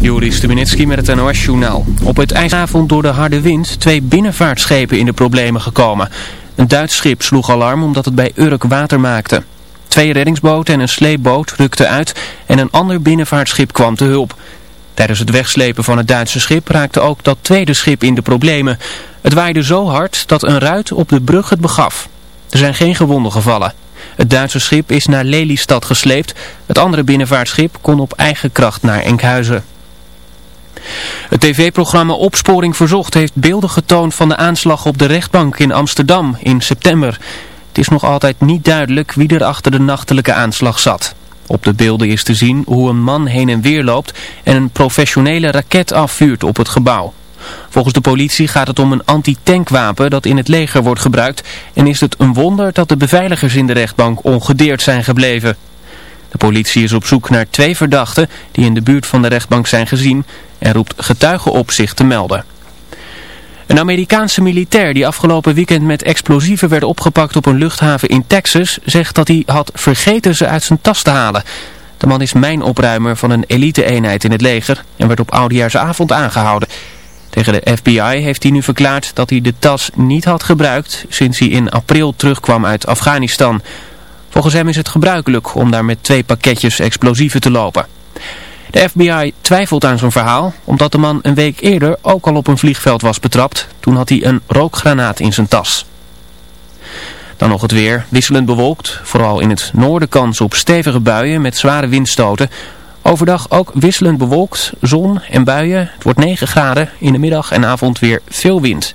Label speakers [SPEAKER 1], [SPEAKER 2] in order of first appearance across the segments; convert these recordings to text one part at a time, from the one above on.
[SPEAKER 1] Joris Stubenitski met het NOS-journaal. Op het ijsavond door de harde wind twee binnenvaartschepen in de problemen gekomen. Een Duits schip sloeg alarm omdat het bij Urk water maakte. Twee reddingsboten en een sleepboot rukten uit en een ander binnenvaartschip kwam te hulp. Tijdens het wegslepen van het Duitse schip raakte ook dat tweede schip in de problemen. Het waaide zo hard dat een ruit op de brug het begaf. Er zijn geen gewonden gevallen. Het Duitse schip is naar Lelystad gesleept. Het andere binnenvaartschip kon op eigen kracht naar Enkhuizen. Het tv-programma Opsporing Verzocht heeft beelden getoond van de aanslag op de rechtbank in Amsterdam in september. Het is nog altijd niet duidelijk wie er achter de nachtelijke aanslag zat. Op de beelden is te zien hoe een man heen en weer loopt en een professionele raket afvuurt op het gebouw. Volgens de politie gaat het om een anti-tankwapen dat in het leger wordt gebruikt en is het een wonder dat de beveiligers in de rechtbank ongedeerd zijn gebleven. De politie is op zoek naar twee verdachten die in de buurt van de rechtbank zijn gezien en roept getuigen op zich te melden. Een Amerikaanse militair die afgelopen weekend met explosieven werd opgepakt op een luchthaven in Texas zegt dat hij had vergeten ze uit zijn tas te halen. De man is mijnopruimer van een elite-eenheid in het leger en werd op oudejaarsavond aangehouden. Tegen de FBI heeft hij nu verklaard dat hij de tas niet had gebruikt sinds hij in april terugkwam uit Afghanistan. Volgens hem is het gebruikelijk om daar met twee pakketjes explosieven te lopen. De FBI twijfelt aan zijn verhaal, omdat de man een week eerder ook al op een vliegveld was betrapt. Toen had hij een rookgranaat in zijn tas. Dan nog het weer, wisselend bewolkt, vooral in het noorden kans op stevige buien met zware windstoten. Overdag ook wisselend bewolkt, zon en buien. Het wordt 9 graden, in de middag en avond weer veel wind.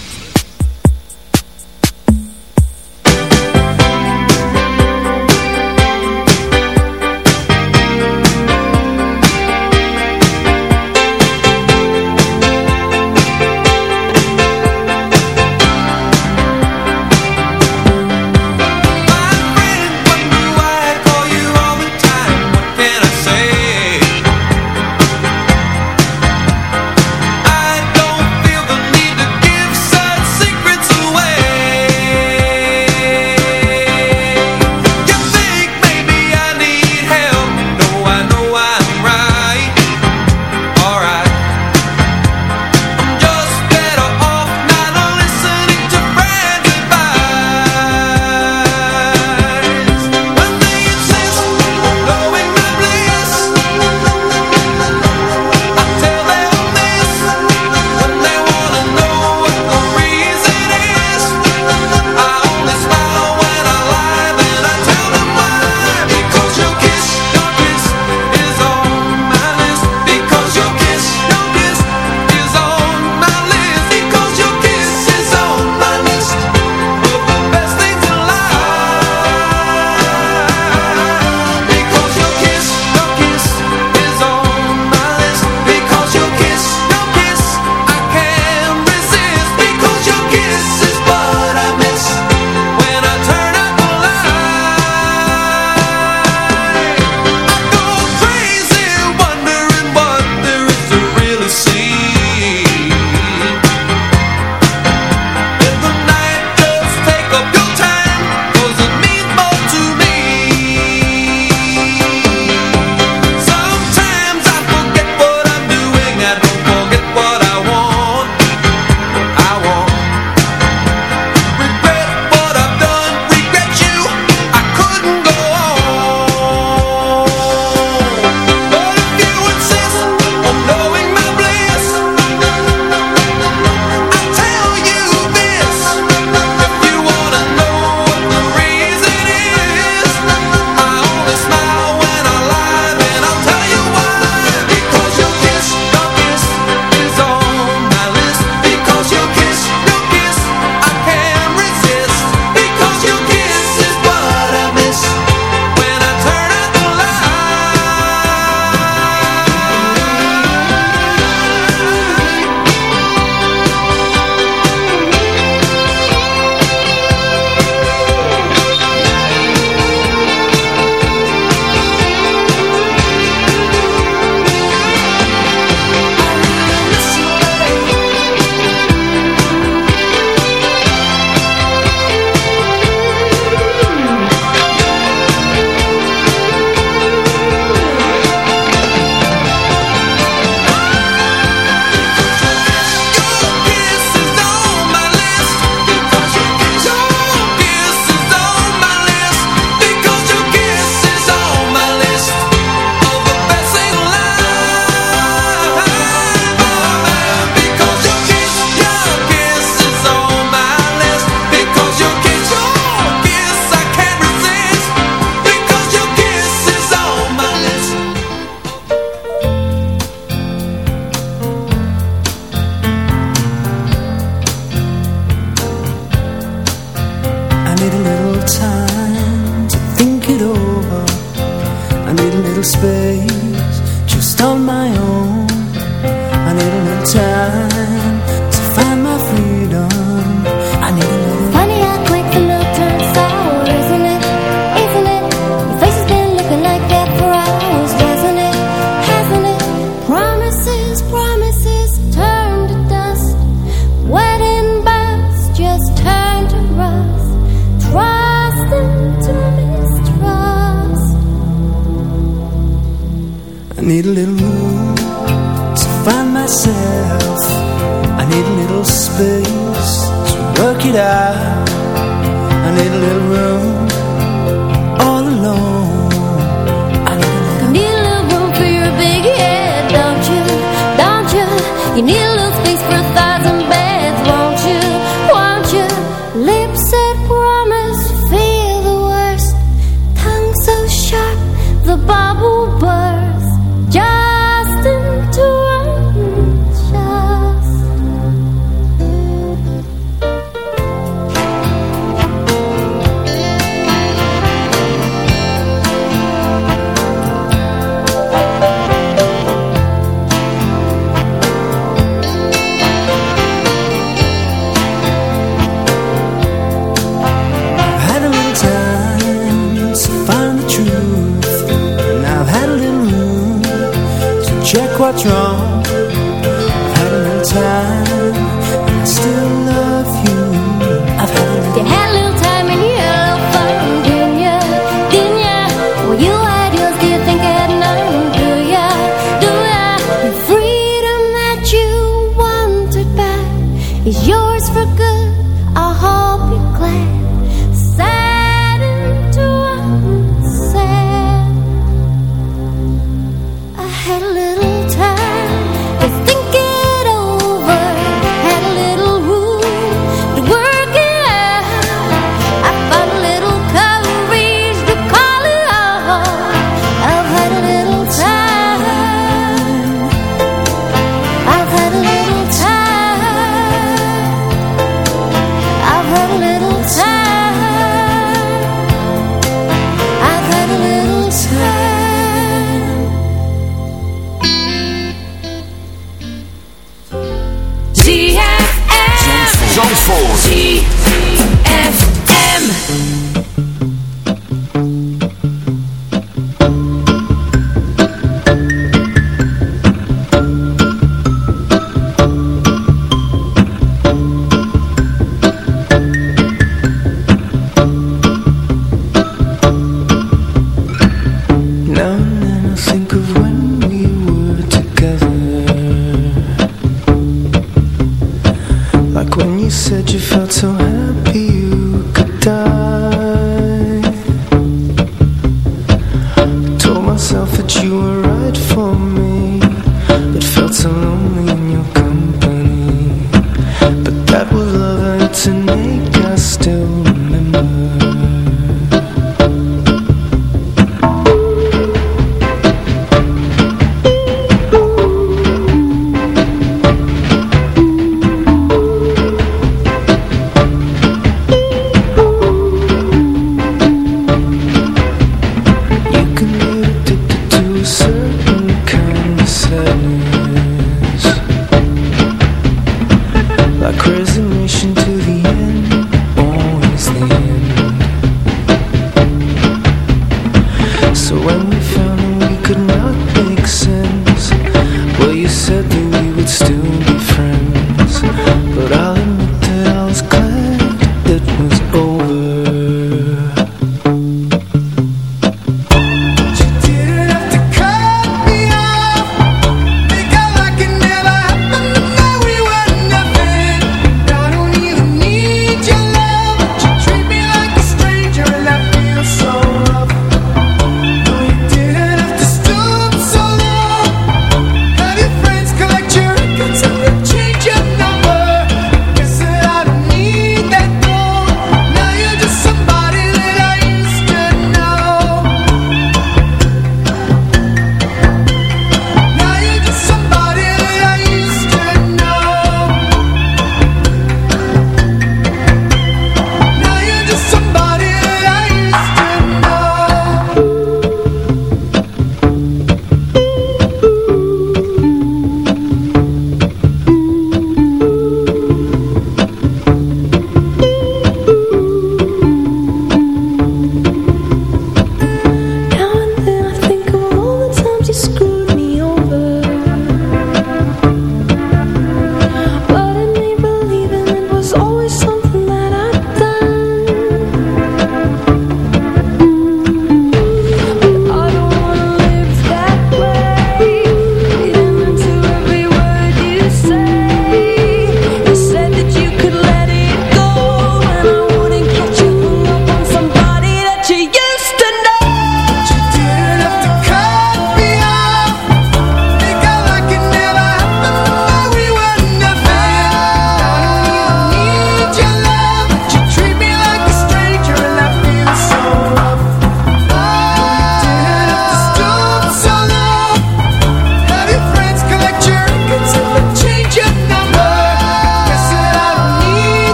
[SPEAKER 2] time.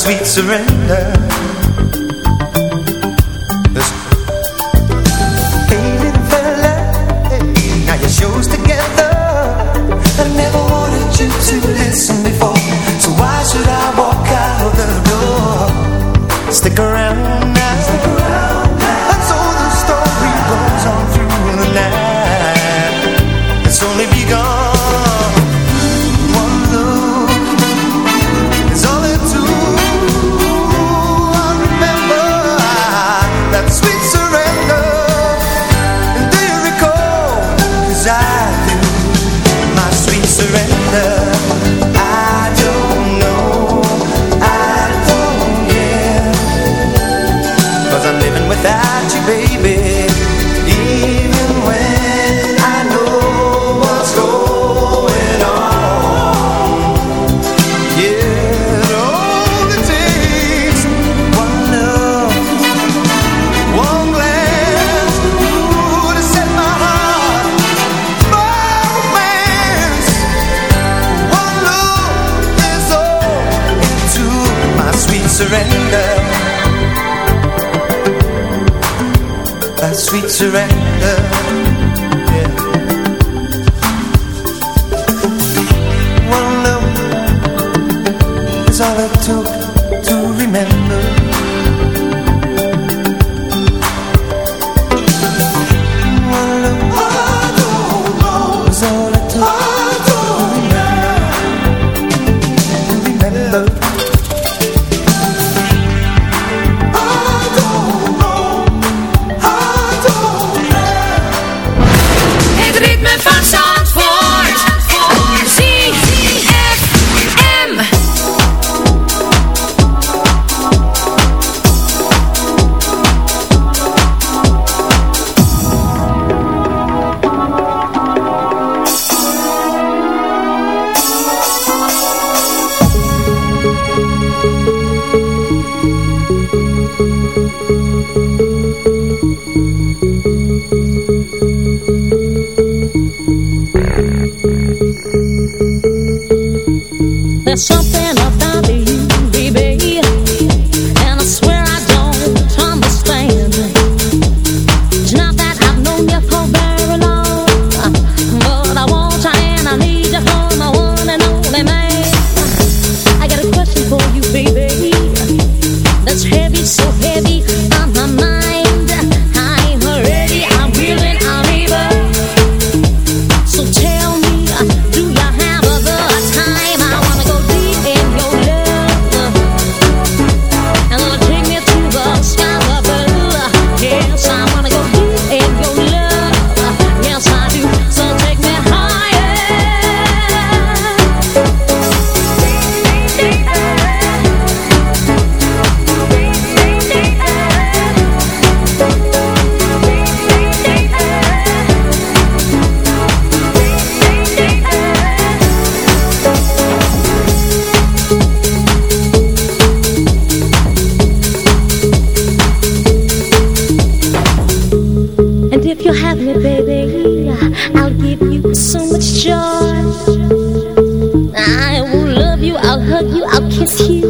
[SPEAKER 2] sweet surrender. Hey little together. I never wanted you to listen
[SPEAKER 3] before. So why should I walk out the door? Stick around surrender.
[SPEAKER 4] I'll hug you, I'll kiss you.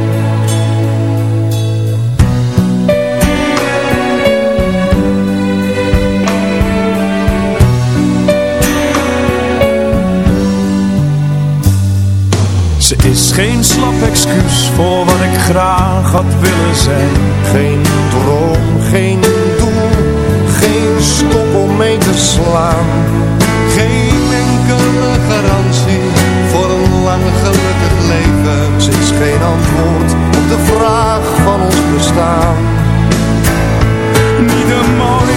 [SPEAKER 5] Ze is geen slap excuus voor wat ik graag had willen zijn.
[SPEAKER 6] Geen droom, geen doel, geen stok om mee te slaan. Geen enkele garantie voor een lang gelukkig leven. Ze is geen antwoord op de vraag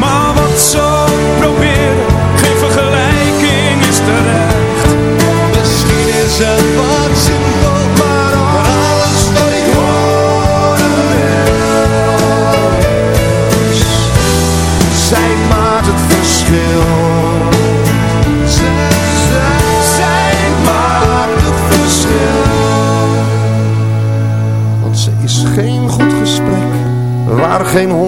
[SPEAKER 5] maar wat zo proberen, geen vergelijking is terecht.
[SPEAKER 6] Misschien is het wat simpel, maar alles wat ik horen wil. Zij maakt het verschil. Want ze is geen goed gesprek, waar geen hond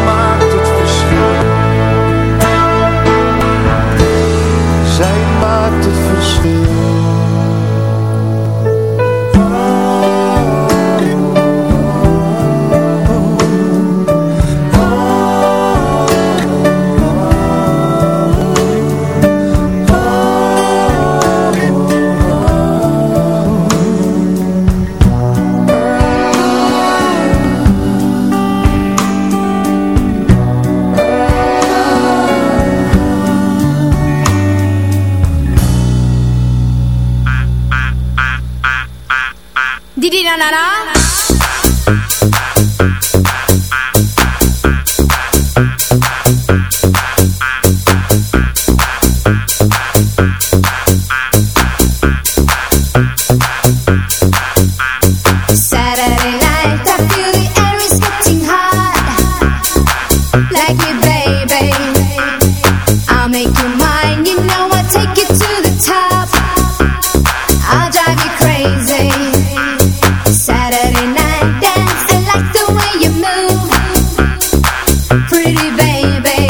[SPEAKER 2] baby,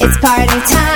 [SPEAKER 2] it's party time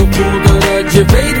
[SPEAKER 7] cool Doordat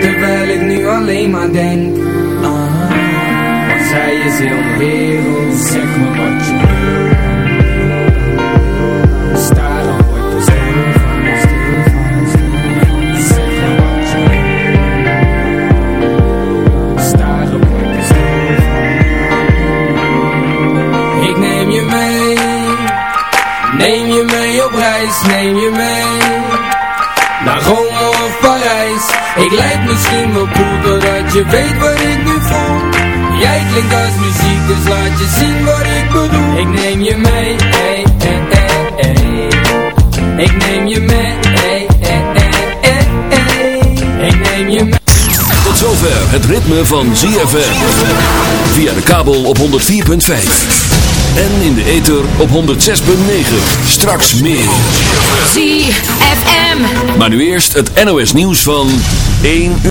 [SPEAKER 7] Terwijl ik nu alleen maar denk haar Want zij is heel de wereld Zeg me wat je wel cool Doordat je weet wat ik nu voel Jij klinkt als muziek Dus laat je zien wat ik bedoel Ik neem je mee hey, hey, hey, hey. Ik neem je mee hey, hey, hey, hey, hey. Ik neem je mee
[SPEAKER 8] Tot zover het ritme van ZFM. Via de kabel op 104.5. En in de ether op 106.9. Straks meer.
[SPEAKER 9] ZFM.
[SPEAKER 8] Maar nu eerst het NOS nieuws van 1 uur.